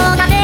そうだね